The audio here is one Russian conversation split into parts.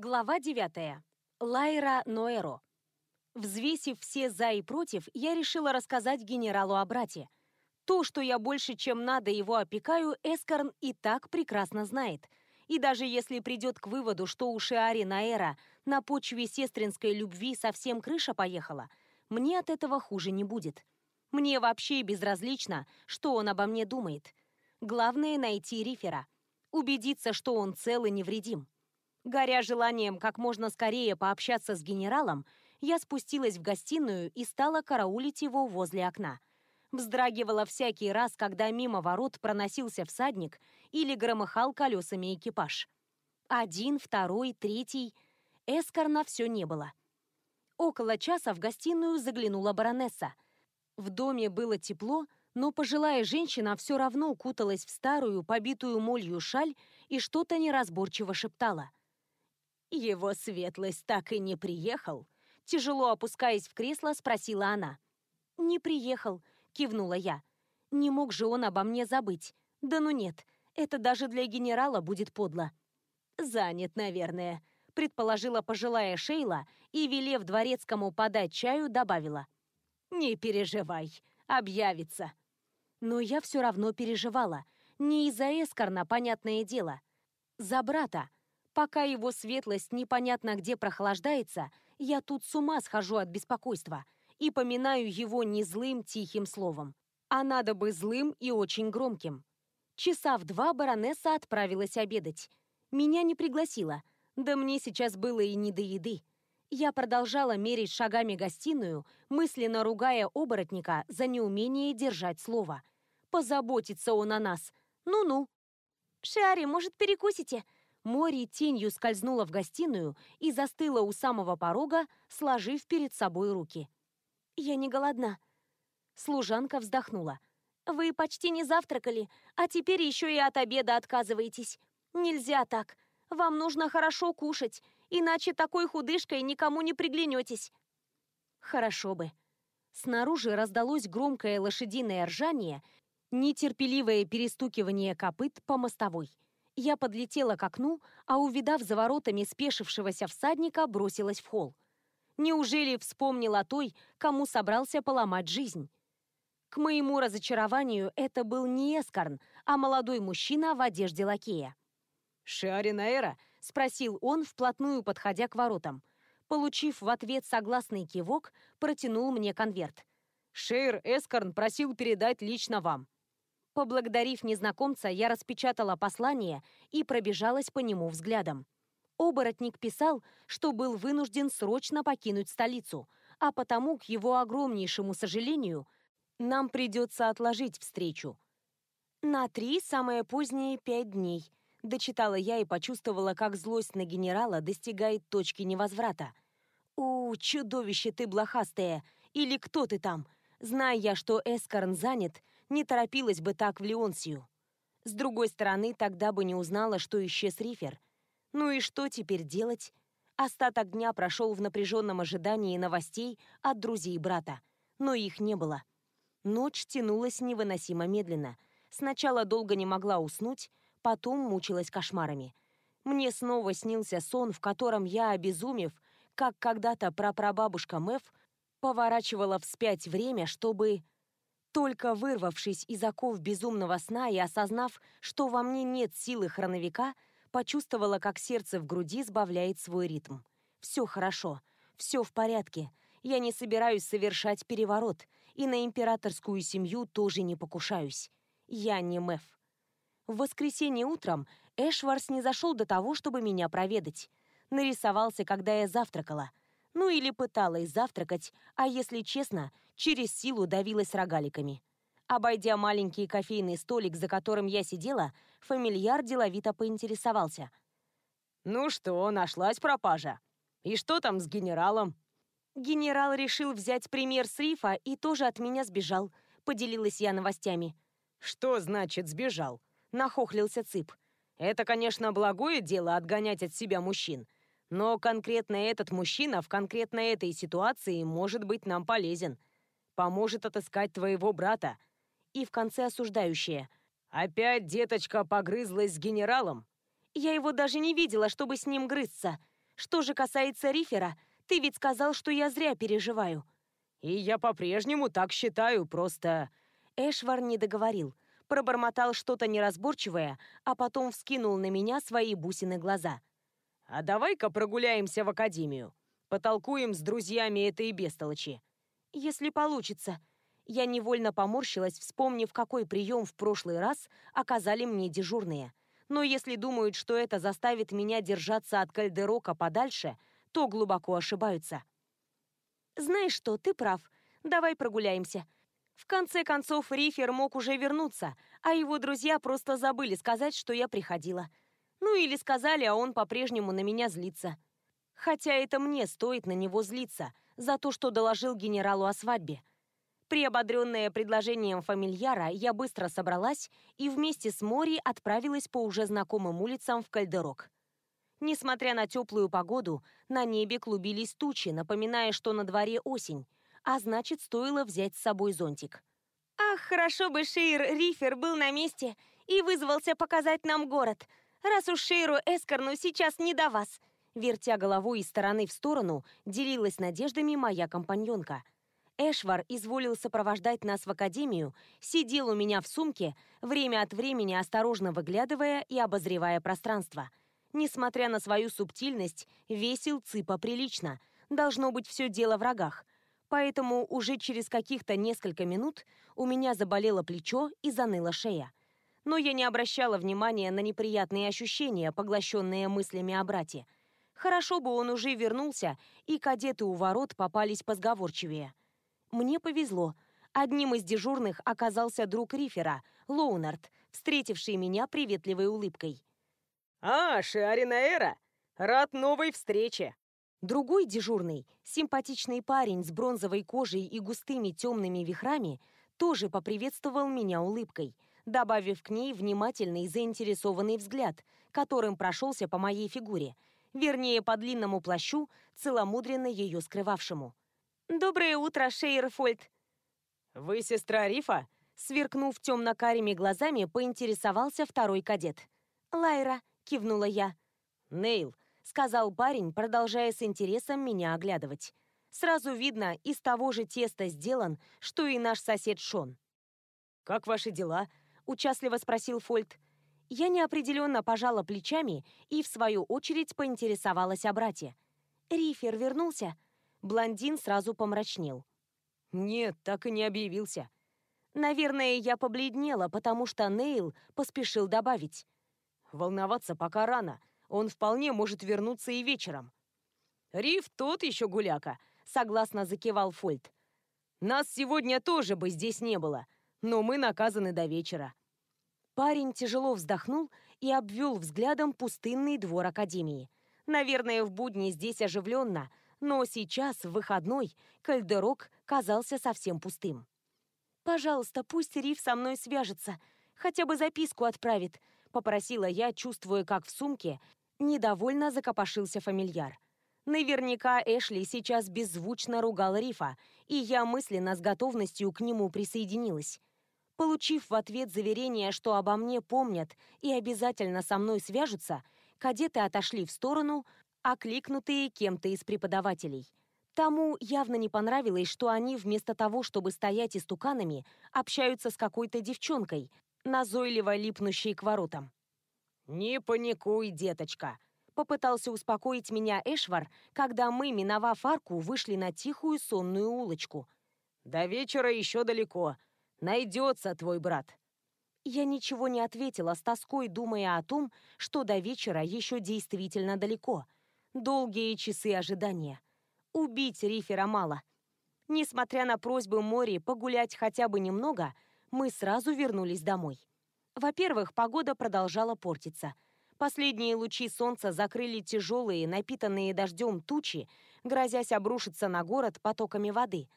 Глава 9. Лайра Ноэро. Взвесив все «за» и «против», я решила рассказать генералу о брате. То, что я больше, чем надо его опекаю, Эскорн и так прекрасно знает. И даже если придет к выводу, что у Шиари Наэра на почве сестринской любви совсем крыша поехала, мне от этого хуже не будет. Мне вообще безразлично, что он обо мне думает. Главное — найти Рифера. Убедиться, что он цел и невредим. Горя желанием как можно скорее пообщаться с генералом, я спустилась в гостиную и стала караулить его возле окна. Вздрагивала всякий раз, когда мимо ворот проносился всадник или громыхал колесами экипаж. Один, второй, третий. Эскорна все не было. Около часа в гостиную заглянула баронесса. В доме было тепло, но пожилая женщина все равно куталась в старую, побитую молью шаль и что-то неразборчиво шептала. «Его светлость так и не приехал?» Тяжело опускаясь в кресло, спросила она. «Не приехал», — кивнула я. «Не мог же он обо мне забыть. Да ну нет, это даже для генерала будет подло». «Занят, наверное», — предположила пожилая Шейла и, велев дворецкому подать чаю, добавила. «Не переживай, объявится». Но я все равно переживала. Не из-за Эскорна, понятное дело. За брата, Пока его светлость непонятно где прохлаждается, я тут с ума схожу от беспокойства и поминаю его не злым тихим словом, а надо бы злым и очень громким. Часа в два баронесса отправилась обедать. Меня не пригласила, да мне сейчас было и не до еды. Я продолжала мерить шагами гостиную, мысленно ругая оборотника за неумение держать слово. Позаботится он о нас. Ну-ну. «Шиари, может, перекусите?» Мори тенью скользнула в гостиную и застыла у самого порога, сложив перед собой руки. «Я не голодна». Служанка вздохнула. «Вы почти не завтракали, а теперь еще и от обеда отказываетесь. Нельзя так. Вам нужно хорошо кушать, иначе такой худышкой никому не приглянетесь». «Хорошо бы». Снаружи раздалось громкое лошадиное ржание, нетерпеливое перестукивание копыт по мостовой. Я подлетела к окну, а увидав за воротами спешившегося всадника, бросилась в холл. Неужели вспомнил о той, кому собрался поломать жизнь? К моему разочарованию, это был не Эскарн, а молодой мужчина в одежде лакея. «Шиарина спросил он, вплотную подходя к воротам. Получив в ответ согласный кивок, протянул мне конверт. «Шейр Эскарн просил передать лично вам». Поблагодарив незнакомца, я распечатала послание и пробежалась по нему взглядом. Оборотник писал, что был вынужден срочно покинуть столицу, а потому, к его огромнейшему сожалению, нам придется отложить встречу. На три, самое позднее, пять дней. Дочитала я и почувствовала, как злость на генерала достигает точки невозврата. «У, чудовище ты блохастое! Или кто ты там? Зная я, что Эскорн занят, не торопилась бы так в Леонсию. С другой стороны, тогда бы не узнала, что исчез Рифер. Ну и что теперь делать? Остаток дня прошел в напряженном ожидании новостей от друзей брата, но их не было. Ночь тянулась невыносимо медленно. Сначала долго не могла уснуть, потом мучилась кошмарами. Мне снова снился сон, в котором я, обезумев, как когда-то прапрабабушка Мэв, поворачивала вспять время, чтобы только вырвавшись из оков безумного сна и осознав, что во мне нет силы хроновика, почувствовала, как сердце в груди сбавляет свой ритм. Все хорошо, все в порядке. Я не собираюсь совершать переворот, и на императорскую семью тоже не покушаюсь. Я не Мэв. В воскресенье утром Эшварс не зашел до того, чтобы меня проведать. Нарисовался, когда я завтракала. Ну или пыталась завтракать, а если честно, через силу давилась рогаликами. Обойдя маленький кофейный столик, за которым я сидела, фамильяр деловито поинтересовался. «Ну что, нашлась пропажа? И что там с генералом?» «Генерал решил взять пример с рифа и тоже от меня сбежал», — поделилась я новостями. «Что значит сбежал?» — нахохлился Цып. «Это, конечно, благое дело отгонять от себя мужчин, но конкретно этот мужчина в конкретно этой ситуации может быть нам полезен поможет отыскать твоего брата». И в конце осуждающее. «Опять деточка погрызлась с генералом?» «Я его даже не видела, чтобы с ним грызться». Что же касается Рифера, ты ведь сказал, что я зря переживаю. И я по-прежнему так считаю, просто... Эшвар не договорил. Пробормотал что-то неразборчивое, а потом вскинул на меня свои бусины глаза. «А давай-ка прогуляемся в академию. Потолкуем с друзьями этой бестолочи». «Если получится». Я невольно поморщилась, вспомнив, какой прием в прошлый раз оказали мне дежурные. Но если думают, что это заставит меня держаться от Кальдерока подальше, то глубоко ошибаются. «Знаешь что, ты прав. Давай прогуляемся. В конце концов, Рифер мог уже вернуться, а его друзья просто забыли сказать, что я приходила. Ну или сказали, а он по-прежнему на меня злится. Хотя это мне стоит на него злиться за то, что доложил генералу о свадьбе. Приободренная предложением фамильяра, я быстро собралась и вместе с Мори отправилась по уже знакомым улицам в Кальдерок. Несмотря на теплую погоду, на небе клубились тучи, напоминая, что на дворе осень, а значит, стоило взять с собой зонтик. «Ах, хорошо бы Шейр Рифер был на месте и вызвался показать нам город, раз уж Шейру Эскорну сейчас не до вас!» Вертя головой из стороны в сторону, делилась надеждами моя компаньонка. Эшвар изволил сопровождать нас в академию, сидел у меня в сумке, время от времени осторожно выглядывая и обозревая пространство. Несмотря на свою субтильность, весил Цыпа прилично. Должно быть все дело в рогах – Поэтому уже через каких-то несколько минут у меня заболело плечо и заныла шея. Но я не обращала внимания на неприятные ощущения, поглощенные мыслями о брате. Хорошо бы он уже вернулся, и кадеты у ворот попались позговорчивее. Мне повезло. Одним из дежурных оказался друг Рифера, Лоунард, встретивший меня приветливой улыбкой. «А, Шиарина Эра! Рад новой встрече!» Другой дежурный, симпатичный парень с бронзовой кожей и густыми темными вихрами, тоже поприветствовал меня улыбкой, добавив к ней внимательный заинтересованный взгляд, которым прошелся по моей фигуре, вернее, по длинному плащу, целомудренно ее скрывавшему. «Доброе утро, Шейерфольд!» «Вы сестра Рифа?» Сверкнув темно-карими глазами, поинтересовался второй кадет. «Лайра», — кивнула я. «Нейл, сказал парень, продолжая с интересом меня оглядывать. Сразу видно, из того же теста сделан, что и наш сосед Шон. «Как ваши дела?» – участливо спросил Фольд. Я неопределенно пожала плечами и, в свою очередь, поинтересовалась о брате. «Рифер вернулся?» Блондин сразу помрачнел. «Нет, так и не объявился». Наверное, я побледнела, потому что Нейл поспешил добавить. «Волноваться пока рано. Он вполне может вернуться и вечером. Риф тот еще гуляка, согласно закивал Фольд. Нас сегодня тоже бы здесь не было, но мы наказаны до вечера. Парень тяжело вздохнул и обвел взглядом пустынный двор Академии. Наверное, в будни здесь оживленно, но сейчас, в выходной, кальдерок казался совсем пустым. «Пожалуйста, пусть Риф со мной свяжется, хотя бы записку отправит», — попросила я, чувствуя, как в сумке Недовольно закопошился фамильяр. Наверняка Эшли сейчас беззвучно ругал Рифа, и я мысленно с готовностью к нему присоединилась. Получив в ответ заверение, что обо мне помнят и обязательно со мной свяжутся, кадеты отошли в сторону, окликнутые кем-то из преподавателей. Тому явно не понравилось, что они вместо того, чтобы стоять истуканами, общаются с какой-то девчонкой, назойливо липнущей к воротам. «Не паникуй, деточка», — попытался успокоить меня Эшвар, когда мы, миновав арку, вышли на тихую сонную улочку. «До вечера еще далеко. Найдется твой брат». Я ничего не ответила, с тоской думая о том, что до вечера еще действительно далеко. Долгие часы ожидания. Убить Рифера мало. Несмотря на просьбы Мори погулять хотя бы немного, мы сразу вернулись домой. Во-первых, погода продолжала портиться. Последние лучи солнца закрыли тяжелые, напитанные дождем тучи, грозясь обрушиться на город потоками воды.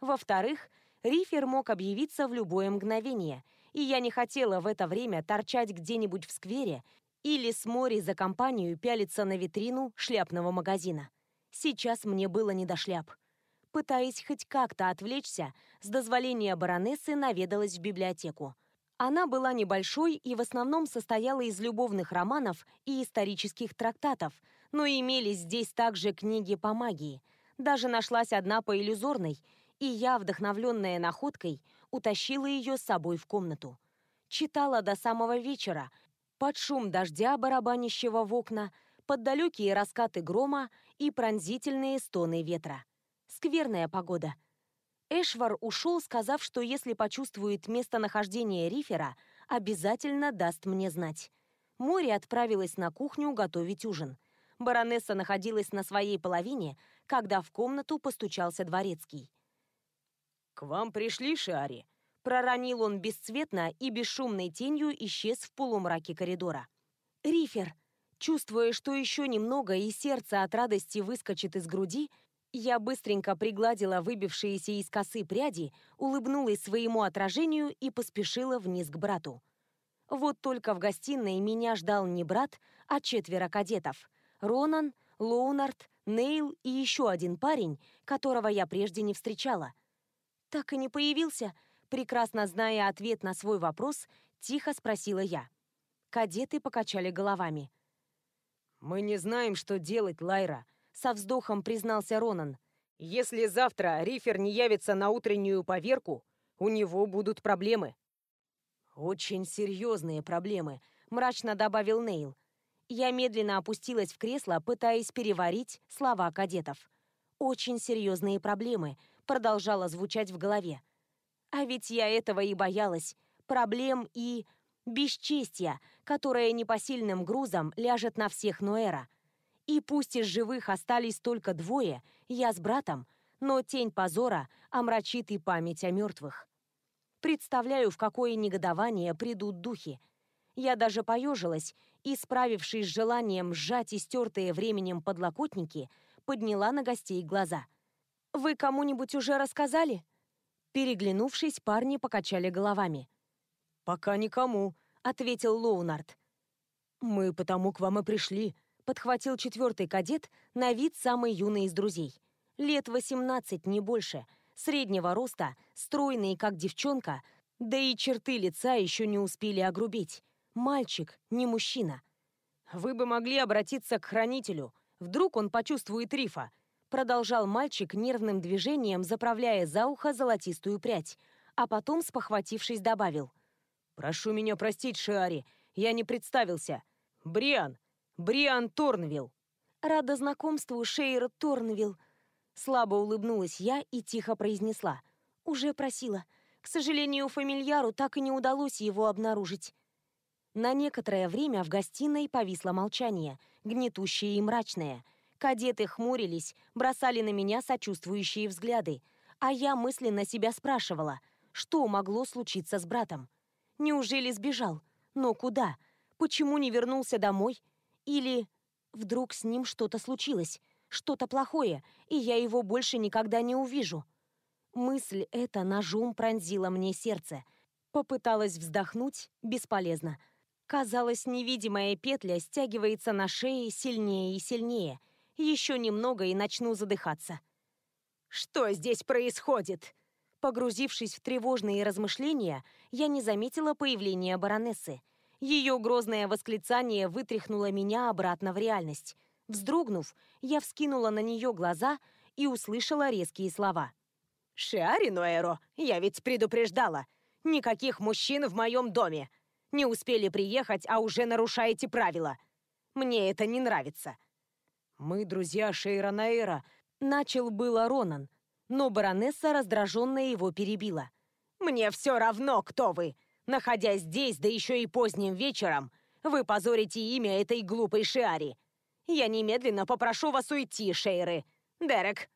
Во-вторых, рифер мог объявиться в любое мгновение, и я не хотела в это время торчать где-нибудь в сквере или с моря за компанию пялиться на витрину шляпного магазина. Сейчас мне было не до шляп. Пытаясь хоть как-то отвлечься, с дозволения баронессы наведалась в библиотеку. Она была небольшой и в основном состояла из любовных романов и исторических трактатов, но имелись здесь также книги по магии. Даже нашлась одна по иллюзорной, и я, вдохновленная находкой, утащила ее с собой в комнату. Читала до самого вечера, под шум дождя, барабанящего в окна, под далекие раскаты грома и пронзительные стоны ветра. Скверная погода. Эшвар ушел, сказав, что если почувствует местонахождение рифера, обязательно даст мне знать. Море отправилась на кухню готовить ужин. Баронесса находилась на своей половине, когда в комнату постучался дворецкий. «К вам пришли, Шиари?» Проронил он бесцветно и бесшумной тенью исчез в полумраке коридора. «Рифер!» Чувствуя, что еще немного и сердце от радости выскочит из груди, я быстренько пригладила выбившиеся из косы пряди, улыбнулась своему отражению и поспешила вниз к брату. Вот только в гостиной меня ждал не брат, а четверо кадетов. Ронан, Лоунард, Нейл и еще один парень, которого я прежде не встречала. Так и не появился, прекрасно зная ответ на свой вопрос, тихо спросила я. Кадеты покачали головами. «Мы не знаем, что делать, Лайра», — со вздохом признался Ронан. «Если завтра Рифер не явится на утреннюю поверку, у него будут проблемы». «Очень серьезные проблемы», — мрачно добавил Нейл. Я медленно опустилась в кресло, пытаясь переварить слова кадетов. «Очень серьезные проблемы», — продолжала звучать в голове. А ведь я этого и боялась. Проблем и бесчестья, которое непосильным грузом ляжет на всех Ноэра. И пусть из живых остались только двое, я с братом, но тень позора омрачит и память о мертвых. Представляю, в какое негодование придут духи. Я даже поежилась и, справившись с желанием сжать истертые временем подлокотники, подняла на гостей глаза. «Вы кому-нибудь уже рассказали?» Переглянувшись, парни покачали головами. «Пока никому», — ответил Лоунард. «Мы потому к вам и пришли», — подхватил четвертый кадет, на вид самый юный из друзей. Лет 18, не больше, среднего роста, стройный, как девчонка, да и черты лица еще не успели огрубить. Мальчик, не мужчина. «Вы бы могли обратиться к хранителю. Вдруг он почувствует рифа», продолжал мальчик нервным движением, заправляя за ухо золотистую прядь, а потом, спохватившись, добавил. «Прошу меня простить, Шиари, я не представился. Бриан, Бриан Торнвилл». «Рада знакомству, Шейр Торнвилл», Слабо улыбнулась я и тихо произнесла. «Уже просила. К сожалению, фамильяру так и не удалось его обнаружить». На некоторое время в гостиной повисло молчание, гнетущее и мрачное – Кадеты хмурились, бросали на меня сочувствующие взгляды, а я мысленно себя спрашивала, что могло случиться с братом. Неужели сбежал? Но куда? Почему не вернулся домой? Или вдруг с ним что-то случилось, что-то плохое, и я его больше никогда не увижу? Мысль эта ножом пронзила мне сердце. Попыталась вздохнуть, бесполезно. Казалось, невидимая петля стягивается на шее сильнее и сильнее, еще немного и начну задыхаться. «Что здесь происходит?» Погрузившись в тревожные размышления, я не заметила появления баронессы. Ее грозное восклицание вытряхнуло меня обратно в реальность. Вздрогнув, я вскинула на нее глаза и услышала резкие слова. «Шиари Ноэро, я ведь предупреждала. Никаких мужчин в моем доме. Не успели приехать, а уже нарушаете правила. Мне это не нравится. «Мы друзья Шейра Наэра», — начал было Ронан, но баронесса раздраженно его перебила. «Мне все равно, кто вы. Находясь здесь, да еще и поздним вечером, вы позорите имя этой глупой Шиари. Я немедленно попрошу вас уйти, Шейры. Дерек».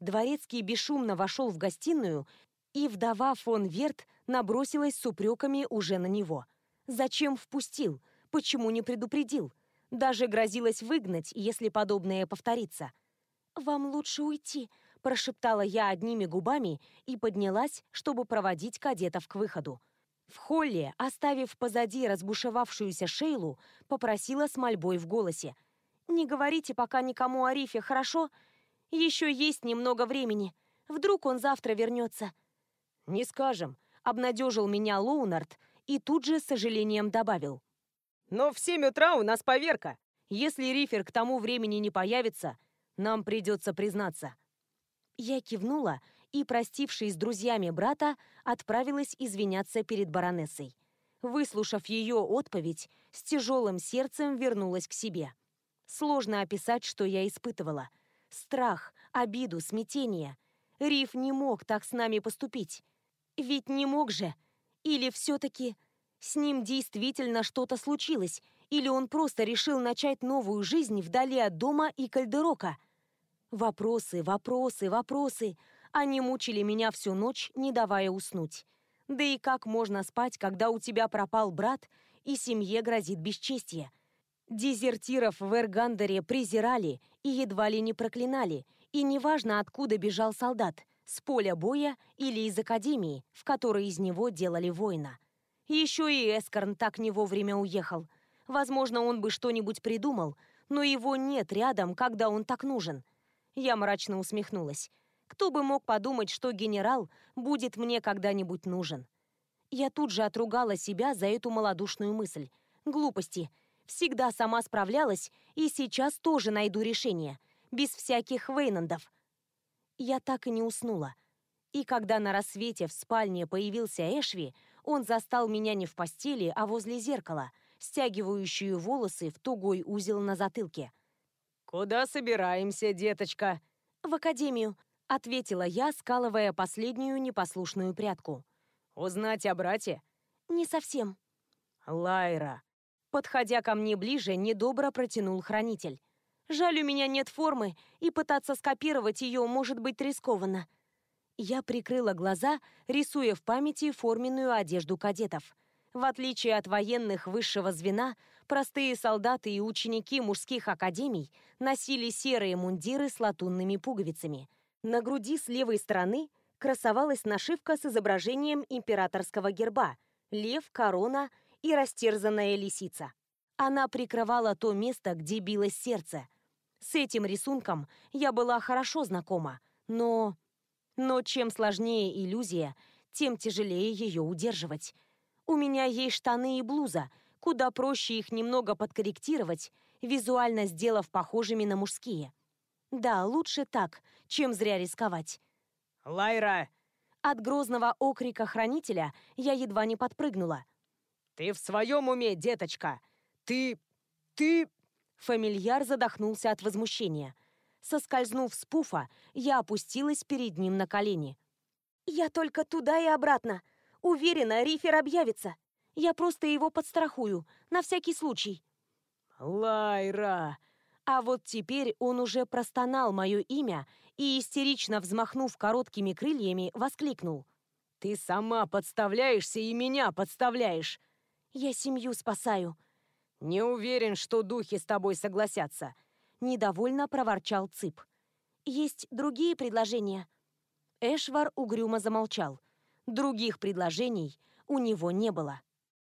Дворецкий бесшумно вошел в гостиную, и вдова фон Верт набросилась с упреками уже на него. Зачем впустил? Почему не предупредил? Даже грозилась выгнать, если подобное повторится. «Вам лучше уйти», – прошептала я одними губами и поднялась, чтобы проводить кадетов к выходу. В холле, оставив позади разбушевавшуюся Шейлу, попросила с мольбой в голосе. «Не говорите пока никому о Рифе, хорошо? Еще есть немного времени. Вдруг он завтра вернется». «Не скажем», — обнадежил меня Лоунард и тут же с сожалением добавил. «Но в семь утра у нас поверка. Если рифер к тому времени не появится, нам придется признаться». Я кивнула и, простившись с друзьями брата, отправилась извиняться перед баронессой. Выслушав ее отповедь, с тяжелым сердцем вернулась к себе. Сложно описать, что я испытывала. Страх, обиду, смятение. Риф не мог так с нами поступить. Ведь не мог же. Или все-таки с ним действительно что-то случилось, или он просто решил начать новую жизнь вдали от дома и кальдерока. Вопросы, вопросы, вопросы. Они мучили меня всю ночь, не давая уснуть. Да и как можно спать, когда у тебя пропал брат и семье грозит бесчестье? Дезертиров в Эргандере презирали и едва ли не проклинали, и неважно, откуда бежал солдат, с поля боя или из академии, в которой из него делали воина. Еще и Эскорн так не вовремя уехал. Возможно, он бы что-нибудь придумал, но его нет рядом, когда он так нужен. Я мрачно усмехнулась. Кто бы мог подумать, что генерал будет мне когда-нибудь нужен? Я тут же отругала себя за эту малодушную мысль. Глупости. Всегда сама справлялась, и сейчас тоже найду решение. Без всяких Вейнандов. Я так и не уснула. И когда на рассвете в спальне появился Эшви, он застал меня не в постели, а возле зеркала, стягивающую волосы в тугой узел на затылке. «Куда собираемся, деточка?» «В академию», ответила я, скалывая последнюю непослушную прядку. «Узнать о брате?» «Не совсем». «Лайра». Подходя ко мне ближе, недобро протянул хранитель. «Жаль, у меня нет формы, и пытаться скопировать ее может быть рискованно». Я прикрыла глаза, рисуя в памяти форменную одежду кадетов. В отличие от военных высшего звена, простые солдаты и ученики мужских академий носили серые мундиры с латунными пуговицами – на груди с левой стороны красовалась нашивка с изображением императорского герба, лев, корона и растерзанная лисица. Она прикрывала то место, где билось сердце. С этим рисунком я была хорошо знакома, но... Но чем сложнее иллюзия, тем тяжелее ее удерживать. У меня есть штаны и блуза, куда проще их немного подкорректировать, визуально сделав похожими на мужские. Да, лучше так, чем зря рисковать. «Лайра!» От грозного окрика хранителя я едва не подпрыгнула. «Ты в своем уме, деточка? Ты... ты...» Фамильяр задохнулся от возмущения. Соскользнув с пуфа, я опустилась перед ним на колени. «Я только туда и обратно. Уверена, рифер объявится. Я просто его подстрахую, на всякий случай». «Лайра!» А вот теперь он уже простонал мое имя и, истерично взмахнув короткими крыльями, воскликнул. «Ты сама подставляешься и меня подставляешь!» «Я семью спасаю!» «Не уверен, что духи с тобой согласятся!» Недовольно проворчал Цып. «Есть другие предложения?» Эшвар угрюмо замолчал. Других предложений у него не было.